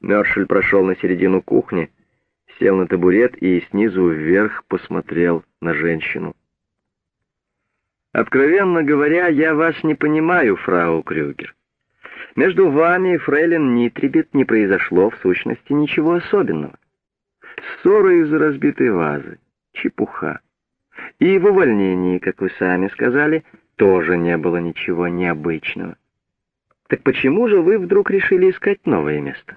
Мершель прошел на середину кухни, сел на табурет и снизу вверх посмотрел на женщину. «Откровенно говоря, я вас не понимаю, фрау Крюгер. Между вами и фрейлин Нитрибет не произошло в сущности ничего особенного. Ссоры из-за разбитой вазы, чепуха. И в увольнении, как вы сами сказали, тоже не было ничего необычного. Так почему же вы вдруг решили искать новое место?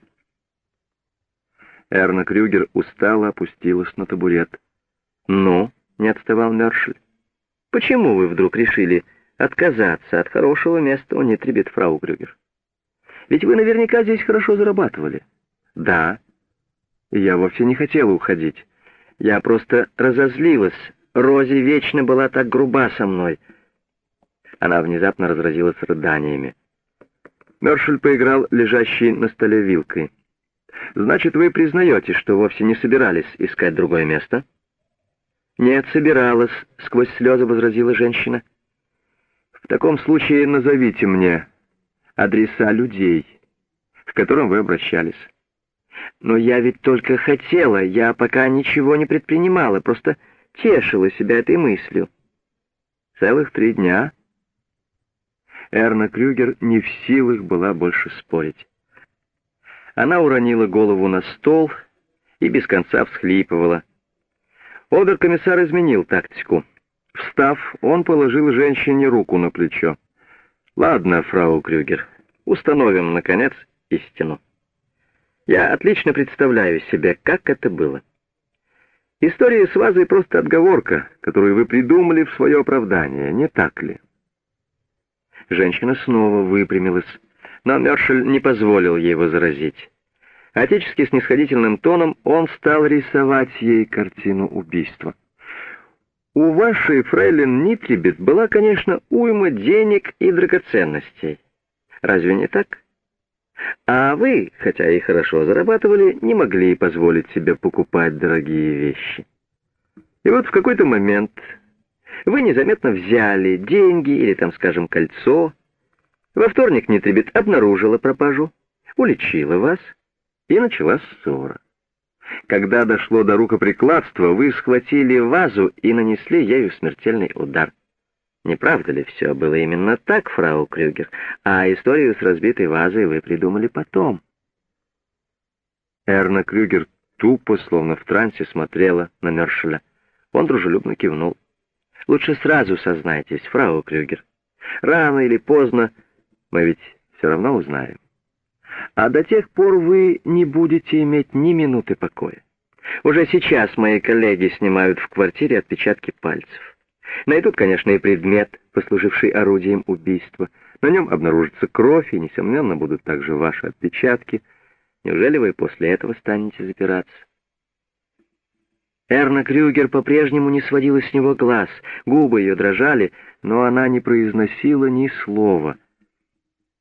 Эрна Крюгер устало опустилась на табурет. «Ну?» — не отставал Мершель. «Почему вы вдруг решили отказаться от хорошего места у Нитрибет, фрау Крюгер? Ведь вы наверняка здесь хорошо зарабатывали». «Да. Я вовсе не хотела уходить. Я просто разозлилась. Рози вечно была так груба со мной». Она внезапно разразилась рыданиями. Мершель поиграл лежащей на столе вилкой. «Значит, вы признаете, что вовсе не собирались искать другое место?» «Нет, собиралась», — сквозь слезы возразила женщина. «В таком случае назовите мне адреса людей, к которым вы обращались». «Но я ведь только хотела, я пока ничего не предпринимала, просто тешила себя этой мыслью». «Целых три дня?» Эрна Крюгер не в силах была больше спорить. Она уронила голову на стол и без конца всхлипывала. Обер-комиссар изменил тактику. Встав, он положил женщине руку на плечо. «Ладно, фрау Крюгер, установим, наконец, истину. Я отлично представляю себе, как это было. История с вазой просто отговорка, которую вы придумали в свое оправдание, не так ли?» Женщина снова выпрямилась, но Мершель не позволил ей возразить. Отечески снисходительным тоном он стал рисовать ей картину убийства. У вашей фрейлин Нитрибет была, конечно, уйма денег и драгоценностей. Разве не так? А вы, хотя и хорошо зарабатывали, не могли позволить себе покупать дорогие вещи. И вот в какой-то момент вы незаметно взяли деньги или, там, скажем, кольцо. Во вторник Нитрибет обнаружила пропажу, уличила вас, и началась ссора. Когда дошло до рукоприкладства, вы схватили вазу и нанесли ею смертельный удар. Не правда ли все было именно так, фрау Крюгер? А историю с разбитой вазой вы придумали потом. Эрна Крюгер тупо, словно в трансе, смотрела на Мершеля. Он дружелюбно кивнул. Лучше сразу сознайтесь, фрау Крюгер. Рано или поздно мы ведь все равно узнаем. А до тех пор вы не будете иметь ни минуты покоя. Уже сейчас мои коллеги снимают в квартире отпечатки пальцев. Найдут, конечно, и предмет, послуживший орудием убийства. На нем обнаружится кровь, и, несомненно, будут также ваши отпечатки. Неужели вы после этого станете запираться? Эрна Крюгер по-прежнему не сводила с него глаз, губы ее дрожали, но она не произносила ни слова.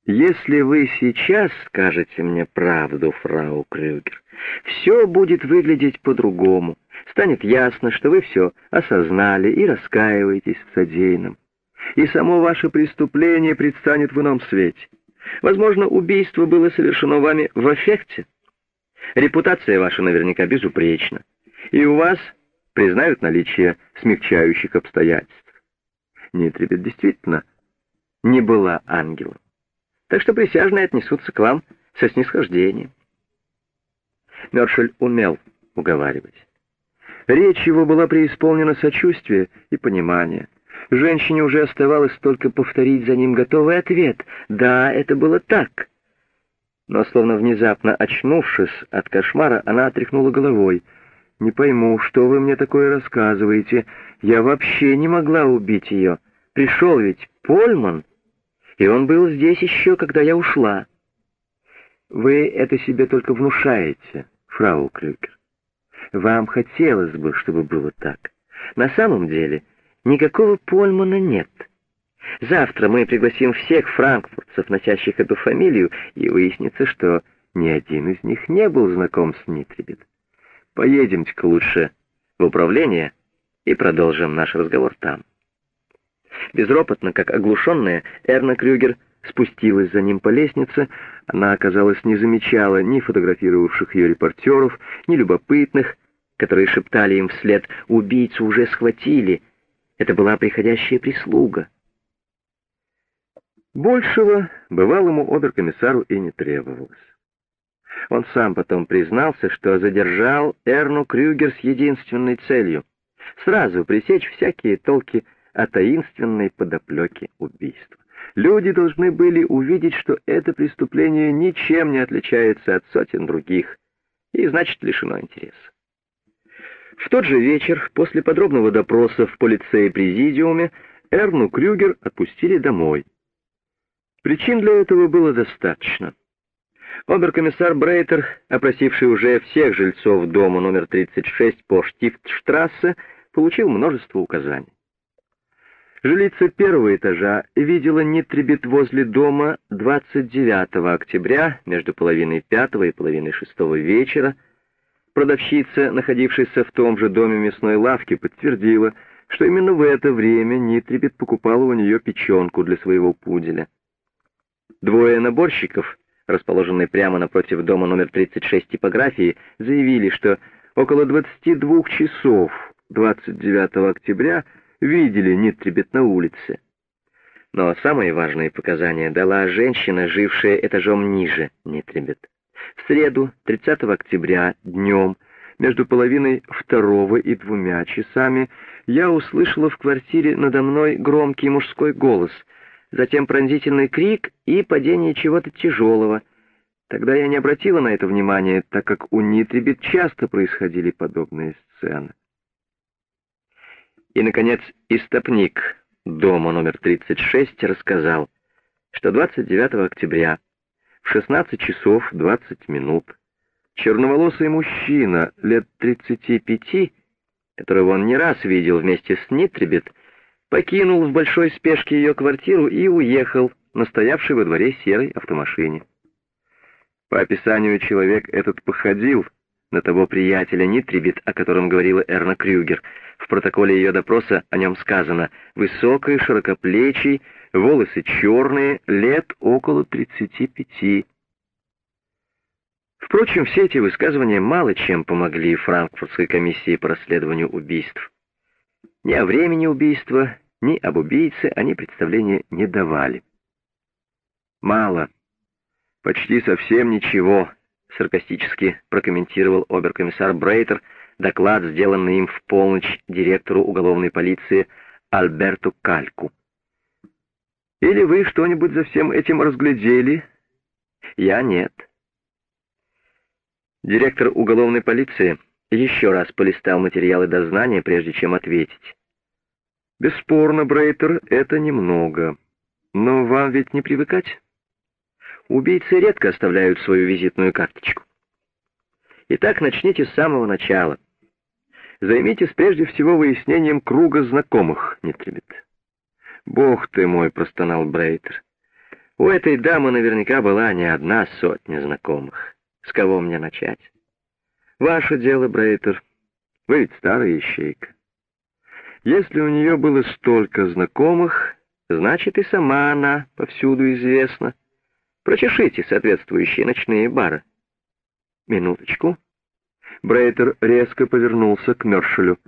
«Если вы сейчас скажете мне правду, фрау Крюгер, все будет выглядеть по-другому. Станет ясно, что вы все осознали и раскаиваетесь в содеянном. И само ваше преступление предстанет в ином свете. Возможно, убийство было совершено вами в аффекте. Репутация ваша наверняка безупречна и у вас признают наличие смягчающих обстоятельств. Нитрибет действительно не была ангелом, так что присяжные отнесутся к вам со снисхождением. Мершель умел уговаривать. Речь его была преисполнена сочувствия и понимания. Женщине уже оставалось только повторить за ним готовый ответ. Да, это было так. Но, словно внезапно очнувшись от кошмара, она отряхнула головой — «Не пойму, что вы мне такое рассказываете? Я вообще не могла убить ее. Пришел ведь Польман, и он был здесь еще, когда я ушла». «Вы это себе только внушаете, фрау Крюкер. Вам хотелось бы, чтобы было так. На самом деле никакого Польмана нет». Завтра мы пригласим всех франкфуртцев, носящих эту фамилию, и выяснится, что ни один из них не был знаком с Нитрибет. Поедемте-ка лучше в управление и продолжим наш разговор там. Безропотно, как оглушенная, Эрна Крюгер спустилась за ним по лестнице, она, оказалось, не замечала ни фотографировавших ее репортеров, ни любопытных, которые шептали им вслед «убийцу уже схватили». Это была приходящая прислуга. Большего бывалому оберкомиссару и не требовалось. Он сам потом признался, что задержал Эрну Крюгер с единственной целью — сразу пресечь всякие толки о таинственной подоплеке убийства. Люди должны были увидеть, что это преступление ничем не отличается от сотен других, и значит лишено интереса. В тот же вечер, после подробного допроса в полицее-президиуме, Эрну Крюгер отпустили домой. Причин для этого было достаточно. Оберкомиссар Брейтер, опросивший уже всех жильцов дома номер 36 по Штифтштрассе, получил множество указаний. Жилица первого этажа видела Нитребит возле дома 29 октября между половиной пятого и половиной шестого вечера. Продавщица, находившаяся в том же доме мясной лавки, подтвердила, что именно в это время Нитребит покупала у нее печенку для своего пуделя. Двое наборщиков, расположенные прямо напротив дома номер 36 типографии, заявили, что около 22 часов 29 октября видели Нитребет на улице. Но самые важные показания дала женщина, жившая этажом ниже Нитребет. В среду, 30 октября, днем, между половиной второго и двумя часами, я услышала в квартире надо мной громкий мужской голос, затем пронзительный крик и падение чего-то тяжелого. Тогда я не обратила на это внимания, так как у Нитребет часто происходили подобные сцены. И, наконец, истопник дома номер 36 рассказал, что 29 октября в 16 часов 20 минут черноволосый мужчина лет 35, которого он не раз видел вместе с Нитребет, покинул в большой спешке ее квартиру и уехал на стоявшей во дворе серой автомашине. По описанию человек этот походил на того приятеля Нитрибит, о котором говорила Эрна Крюгер. В протоколе ее допроса о нем сказано «высокий, широкоплечий, волосы черные, лет около 35». Впрочем, все эти высказывания мало чем помогли Франкфуртской комиссии по расследованию убийств. Ни о времени убийства, ни об убийце они представления не давали. Мало, почти совсем ничего саркастически прокомментировал оберкомиссар Брейтер доклад, сделанный им в полночь директору уголовной полиции Альберту Кальку. «Или вы что-нибудь за всем этим разглядели?» «Я нет». Директор уголовной полиции еще раз полистал материалы дознания, прежде чем ответить. «Бесспорно, Брейтер, это немного. Но вам ведь не привыкать?» Убийцы редко оставляют свою визитную карточку. Итак, начните с самого начала. Займитесь прежде всего выяснением круга знакомых, Нитребет. «Бог ты мой!» — простонал Брейтер. «У этой дамы наверняка была не одна сотня знакомых. С кого мне начать?» «Ваше дело, Брейтер. Вы ведь старая ищейка. Если у нее было столько знакомых, значит и сама она повсюду известна. Прочешите соответствующие ночные бары. Минуточку. Брейтер резко повернулся к Мершелю.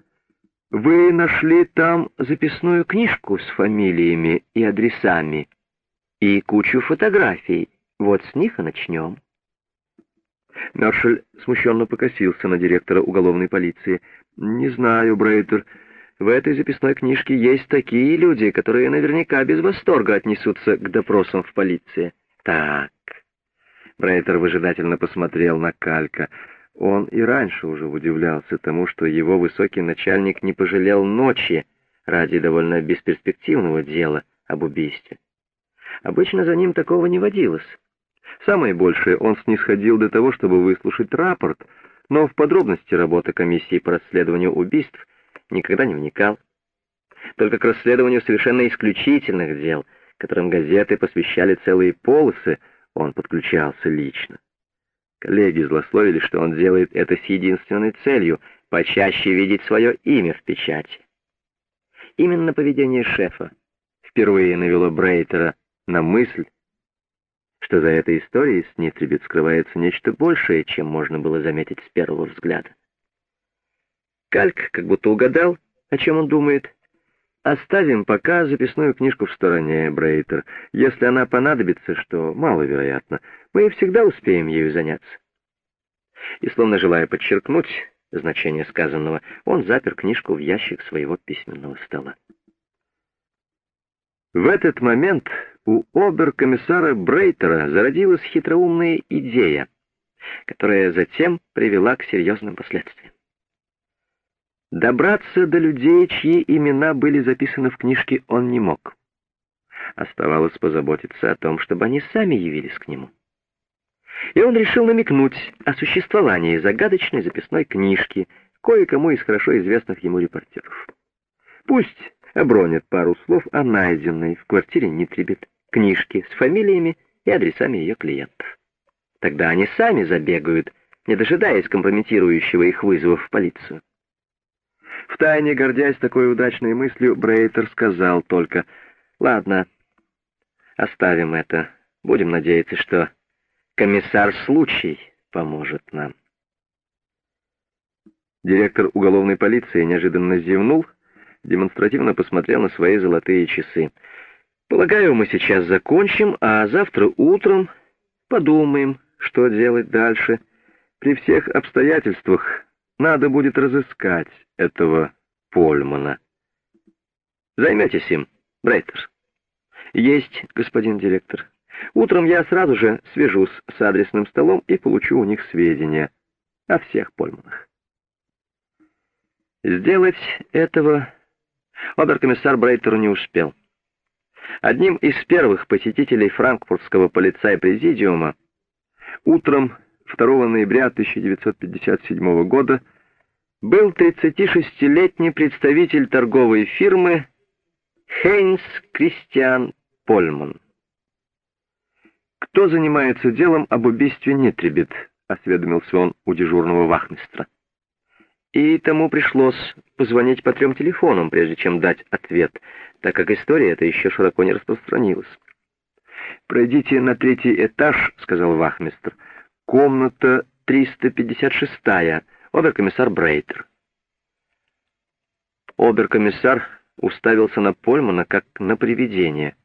Вы нашли там записную книжку с фамилиями и адресами и кучу фотографий. Вот с них и начнем. Мершель смущенно покосился на директора уголовной полиции. «Не знаю, Брейтер, в этой записной книжке есть такие люди, которые наверняка без восторга отнесутся к допросам в полиции». Так. Брейтер выжидательно посмотрел на Калька. Он и раньше уже удивлялся тому, что его высокий начальник не пожалел ночи ради довольно бесперспективного дела об убийстве. Обычно за ним такого не водилось. Самое большее он снисходил до того, чтобы выслушать рапорт, но в подробности работы комиссии по расследованию убийств никогда не вникал. Только к расследованию совершенно исключительных дел — которым газеты посвящали целые полосы, он подключался лично. Коллеги злословили, что он делает это с единственной целью — почаще видеть свое имя в печати. Именно поведение шефа впервые навело Брейтера на мысль что за этой историей с Нитрибет скрывается нечто большее, чем можно было заметить с первого взгляда. Кальк как будто угадал, о чем он думает. Оставим пока записную книжку в стороне, Брейтер. Если она понадобится, что маловероятно, мы всегда успеем ею заняться. И словно желая подчеркнуть значение сказанного, он запер книжку в ящик своего письменного стола. В этот момент у обер-комиссара Брейтера зародилась хитроумная идея, которая затем привела к серьезным последствиям. Добраться до людей, чьи имена были записаны в книжке, он не мог. Оставалось позаботиться о том, чтобы они сами явились к нему. И он решил намекнуть о существовании загадочной записной книжки кое-кому из хорошо известных ему репортеров. Пусть обронят пару слов о найденной в квартире Нитрибет книжке с фамилиями и адресами ее клиентов. Тогда они сами забегают, не дожидаясь компрометирующего их вызова в полицию. Втайне, гордясь такой удачной мыслью, Брейтер сказал только, «Ладно, оставим это. Будем надеяться, что комиссар случай поможет нам». Директор уголовной полиции неожиданно зевнул, демонстративно посмотрел на свои золотые часы. «Полагаю, мы сейчас закончим, а завтра утром подумаем, что делать дальше. При всех обстоятельствах надо будет разыскать этого Польмана. Займетесь им, Брейтер?» «Есть, господин директор. Утром я сразу же свяжусь с адресным столом и получу у них сведения о всех Польманах». Сделать этого оберкомиссар Брейтер не успел. Одним из первых посетителей франкфуртского полицай-президиума утром 2 ноября 1957 года был 36-летний представитель торговой фирмы Хейнс Кристиан Польман. «Кто занимается делом об убийстве Нитрибет?» — осведомился он у дежурного вахмистра и тому пришлось позвонить по трем телефонам, прежде чем дать ответ, так как история эта еще широко не распространилась. «Пройдите на третий этаж», — сказал вахмистр. «Комната 356-я, оберкомиссар Брейтер». Оберкомиссар уставился на Польмана, как на привидение.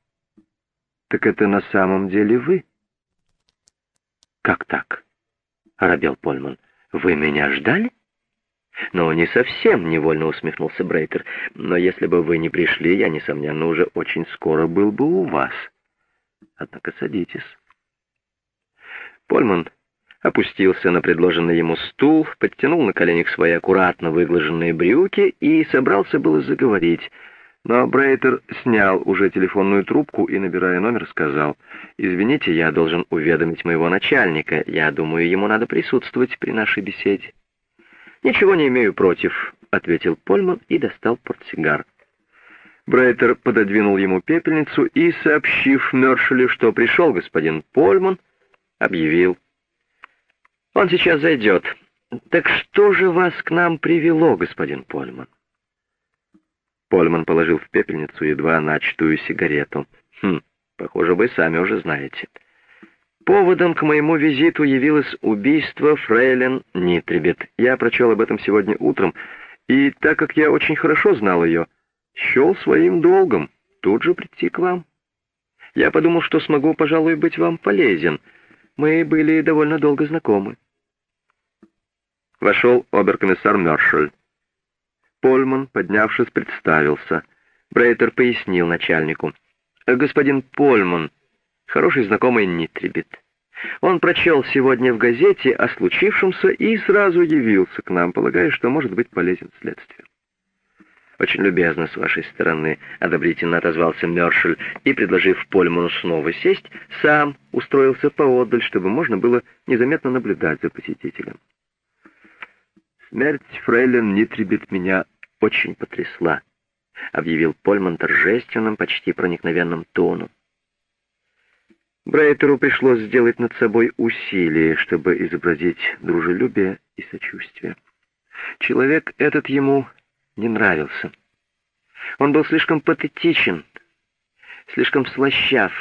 «Так это на самом деле вы?» «Как так?» — оробел Польман. «Вы меня ждали?» «Но не совсем», — невольно усмехнулся Брейтер. «Но если бы вы не пришли, я, несомненно, уже очень скоро был бы у вас. Однако садитесь». Польман опустился на предложенный ему стул, подтянул на коленях свои аккуратно выглаженные брюки и собрался было заговорить. Но Брейтер снял уже телефонную трубку и, набирая номер, сказал, «Извините, я должен уведомить моего начальника. Я думаю, ему надо присутствовать при нашей беседе». «Ничего не имею против», — ответил Польман и достал портсигар. Брейтер пододвинул ему пепельницу и, сообщив Мершелю, что пришел господин Польман, объявил. «Он сейчас зайдет. Так что же вас к нам привело, господин Польман?» Польман положил в пепельницу едва начатую сигарету. «Хм, похоже, вы сами уже знаете». Поводом к моему визиту явилось убийство фрейлин Нитрибет. Я прочел об этом сегодня утром, и так как я очень хорошо знал ее, счел своим долгом тут же прийти к вам. Я подумал, что смогу, пожалуй, быть вам полезен. Мы были довольно долго знакомы. Вошел оберкомиссар Мершель. Польман, поднявшись, представился. Брейтер пояснил начальнику. «Господин Польман, хороший знакомый Нитрибит. Он прочел сегодня в газете о случившемся и сразу явился к нам, полагая, что может быть полезен следствию. «Очень любезно с вашей стороны», — одобрительно отозвался Мершель и, предложив Польману снова сесть, сам устроился поодаль, чтобы можно было незаметно наблюдать за посетителем. «Смерть фрейлин Нитрибет меня очень потрясла», — объявил Польман торжественным, почти проникновенным тоном. Брайтеру пришлось сделать над собой усилие, чтобы изобразить дружелюбие и сочувствие. Человек этот ему не нравился. Он был слишком патетичен, слишком слащав.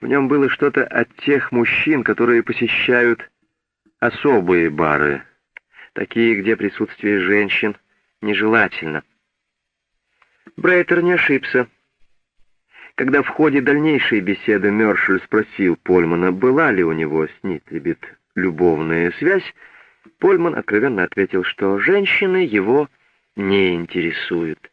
В нем было что-то от тех мужчин, которые посещают особые бары, такие, где присутствие женщин нежелательно. Брейтер не ошибся. Когда в ходе дальнейшей беседы Мершель спросил Польмана, была ли у него с Нитрибит любовная связь, Польман откровенно ответил, что женщины его не интересуют.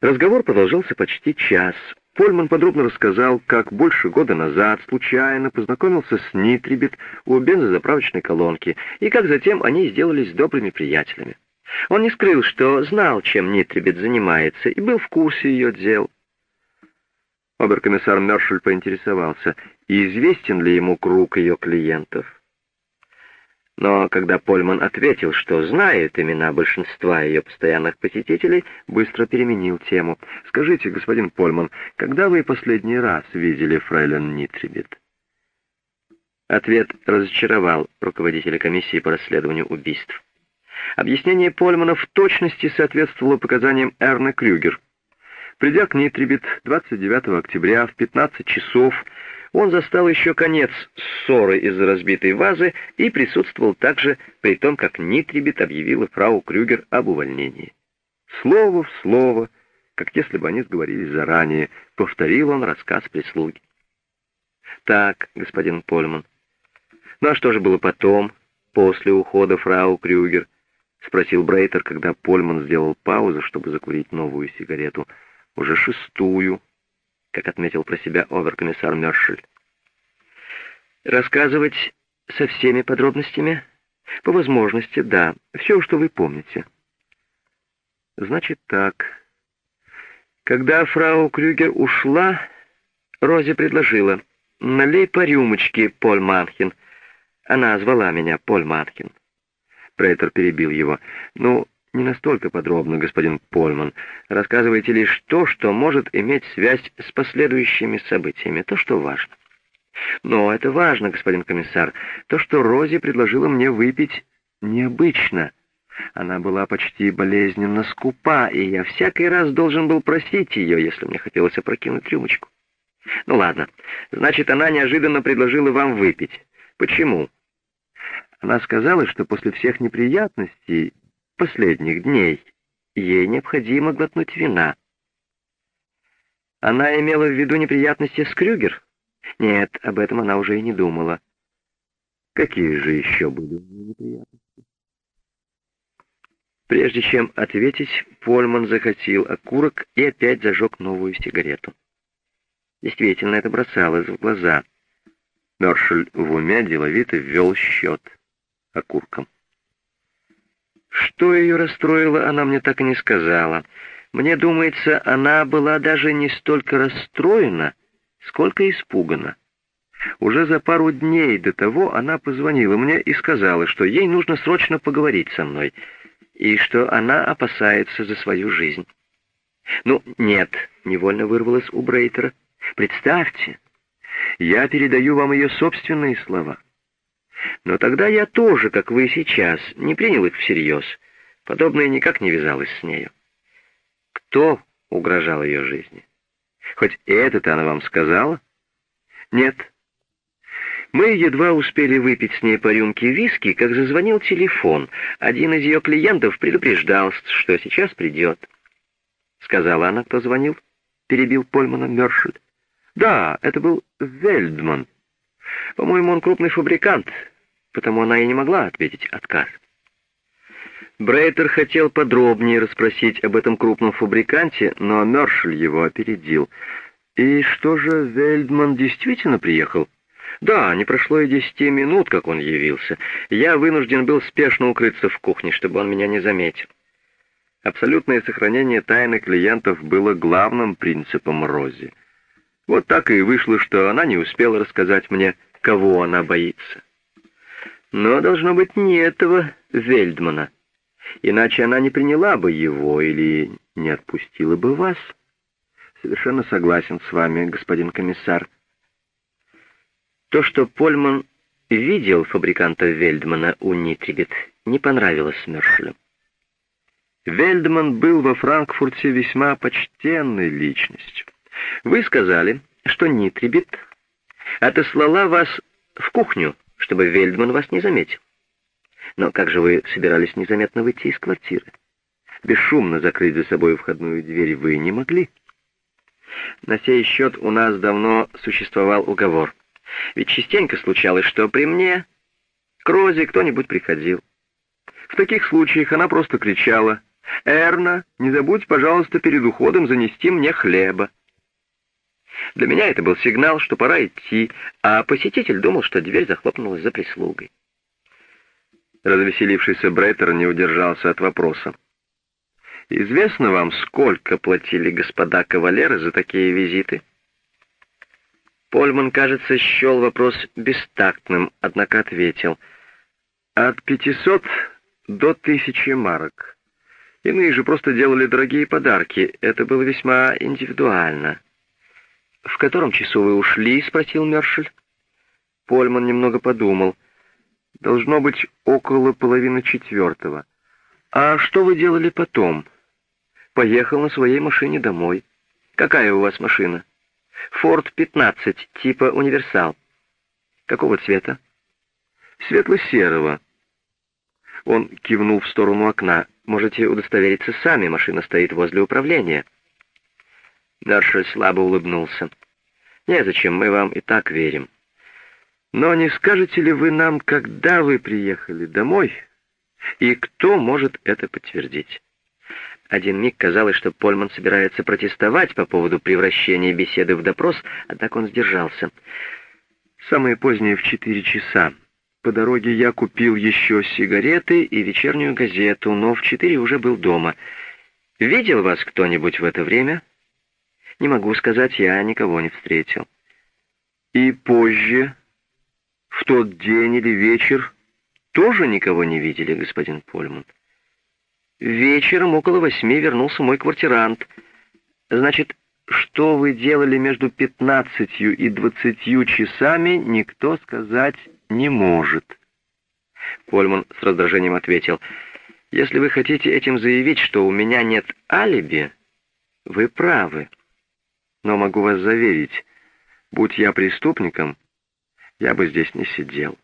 Разговор продолжался почти час. Польман подробно рассказал, как больше года назад случайно познакомился с Нитрибит у бензозаправочной колонки, и как затем они сделались добрыми приятелями. Он не скрыл, что знал, чем Нитрибит занимается, и был в курсе ее дел. Оберкомиссар Мершель поинтересовался, известен ли ему круг ее клиентов. Но когда Польман ответил, что знает имена большинства ее постоянных посетителей, быстро переменил тему. «Скажите, господин Польман, когда вы последний раз видели фрейлен Нитрибит?» Ответ разочаровал руководителя комиссии по расследованию убийств. Объяснение Польмана в точности соответствовало показаниям Эрны Крюгер. Придя к Нитрибит 29 октября в 15 часов, он застал еще конец ссоры из-за разбитой вазы и присутствовал также при том, как Нитрибит объявила фрау Крюгер об увольнении. Слово в слово, как если бы они сговорились заранее, повторил он рассказ прислуги. «Так, господин Польман, ну а что же было потом, после ухода фрау Крюгер?» — спросил Брейтер, когда Польман сделал паузу, чтобы закурить новую сигарету. «Уже шестую», как отметил про себя оверкомиссар Мершель. Рассказывать со всеми подробностями? По возможности, да. Все, что вы помните. Значит так. Когда фрау Крюгер ушла, Розе предложила, налей по рюмочке, Поль Манхин. Она звала меня Поль Манхин. Прейтер перебил его. Ну, не настолько подробно, господин Польман. Рассказывайте лишь то, что может иметь связь с последующими событиями, то, что важно. Но это важно, господин комиссар. То, что Рози предложила мне выпить, необычно. Она была почти болезненно скупа, и я всякий раз должен был просить ее, если мне хотелось опрокинуть рюмочку. Ну ладно, значит, она неожиданно предложила вам выпить. Почему? Она сказала, что после всех неприятностей последних дней. Ей необходимо глотнуть вина. Она имела в виду неприятности с Крюгер? Нет, об этом она уже и не думала. Какие же еще были неприятности? Прежде чем ответить, Польман захотел окурок и опять зажег новую сигарету. Действительно, это бросалось в глаза. Мершель в уме деловито ввел счет окурком. Что ее расстроило, она мне так и не сказала. Мне думается, она была даже не столько расстроена, сколько испугана. Уже за пару дней до того она позвонила мне и сказала, что ей нужно срочно поговорить со мной, и что она опасается за свою жизнь. «Ну, нет», — невольно вырвалось у Брейтера. «Представьте, я передаю вам ее собственные слова. Но тогда я тоже, как вы сейчас, не принял их всерьез. Подобное никак не вязалось с нею. Кто угрожал ее жизни? Хоть это-то она вам сказала? Нет. Мы едва успели выпить с ней по рюмке виски, как зазвонил телефон. Один из ее клиентов предупреждал, что сейчас придет. Сказала она, кто звонил? Перебил Польмана Мершель. Да, это был Вельдман. По-моему, он крупный фабрикант, потому она и не могла ответить отказ. Брейтер хотел подробнее расспросить об этом крупном фабриканте, но Мершель его опередил. «И что же, Вельдман действительно приехал?» «Да, не прошло и десяти минут, как он явился. Я вынужден был спешно укрыться в кухне, чтобы он меня не заметил». Абсолютное сохранение тайны клиентов было главным принципом Рози. Вот так и вышло, что она не успела рассказать мне, кого она боится. Но должно быть не этого Вельдмана. Иначе она не приняла бы его или не отпустила бы вас. Совершенно согласен с вами, господин комиссар. То, что Польман видел фабриканта Вельдмана у Нитрибет, не понравилось Мершелю. Вельдман был во Франкфурте весьма почтенной личностью. Вы сказали, что Нитрибит отослала вас в кухню, чтобы Вельдман вас не заметил. Но как же вы собирались незаметно выйти из квартиры? Бесшумно закрыть за собой входную дверь вы не могли. На сей счет у нас давно существовал уговор. Ведь частенько случалось, что при мне к Розе кто-нибудь приходил. В таких случаях она просто кричала «Эрна, не забудь, пожалуйста, перед уходом занести мне хлеба». Для меня это был сигнал, что пора идти, а посетитель думал, что дверь захлопнулась за прислугой. Развеселившийся Бреттер не удержался от вопроса. «Известно вам, сколько платили господа кавалеры за такие визиты?» Польман, кажется, счел вопрос бестактным, однако ответил. «От пятисот до тысячи марок. Иные же просто делали дорогие подарки. Это было весьма индивидуально». «В котором часу вы ушли?» — спросил Мершель. Польман немного подумал. «Должно быть около половины четвертого. А что вы делали потом?» «Поехал на своей машине домой». «Какая у вас машина?» «Форд-15, типа универсал». «Какого цвета?» «Светло-серого». Он кивнул в сторону окна. «Можете удостовериться сами, машина стоит возле управления». Мершель слабо улыбнулся. «Незачем, мы вам и так верим. Но не скажете ли вы нам, когда вы приехали домой, и кто может это подтвердить?» Один миг казалось, что Польман собирается протестовать по поводу превращения беседы в допрос, однако он сдержался. «Самое позднее в четыре часа. По дороге я купил еще сигареты и вечернюю газету, но в четыре уже был дома. Видел вас кто-нибудь в это время?» Не могу сказать, я никого не встретил. И позже, в тот день или вечер, тоже никого не видели, господин Польман. Вечером около восьми вернулся мой квартирант. Значит, что вы делали между пятнадцатью и двадцатью часами, никто сказать не может. Польман с раздражением ответил, «Если вы хотите этим заявить, что у меня нет алиби, вы правы». Но могу вас заверить, будь я преступником, я бы здесь не сидел.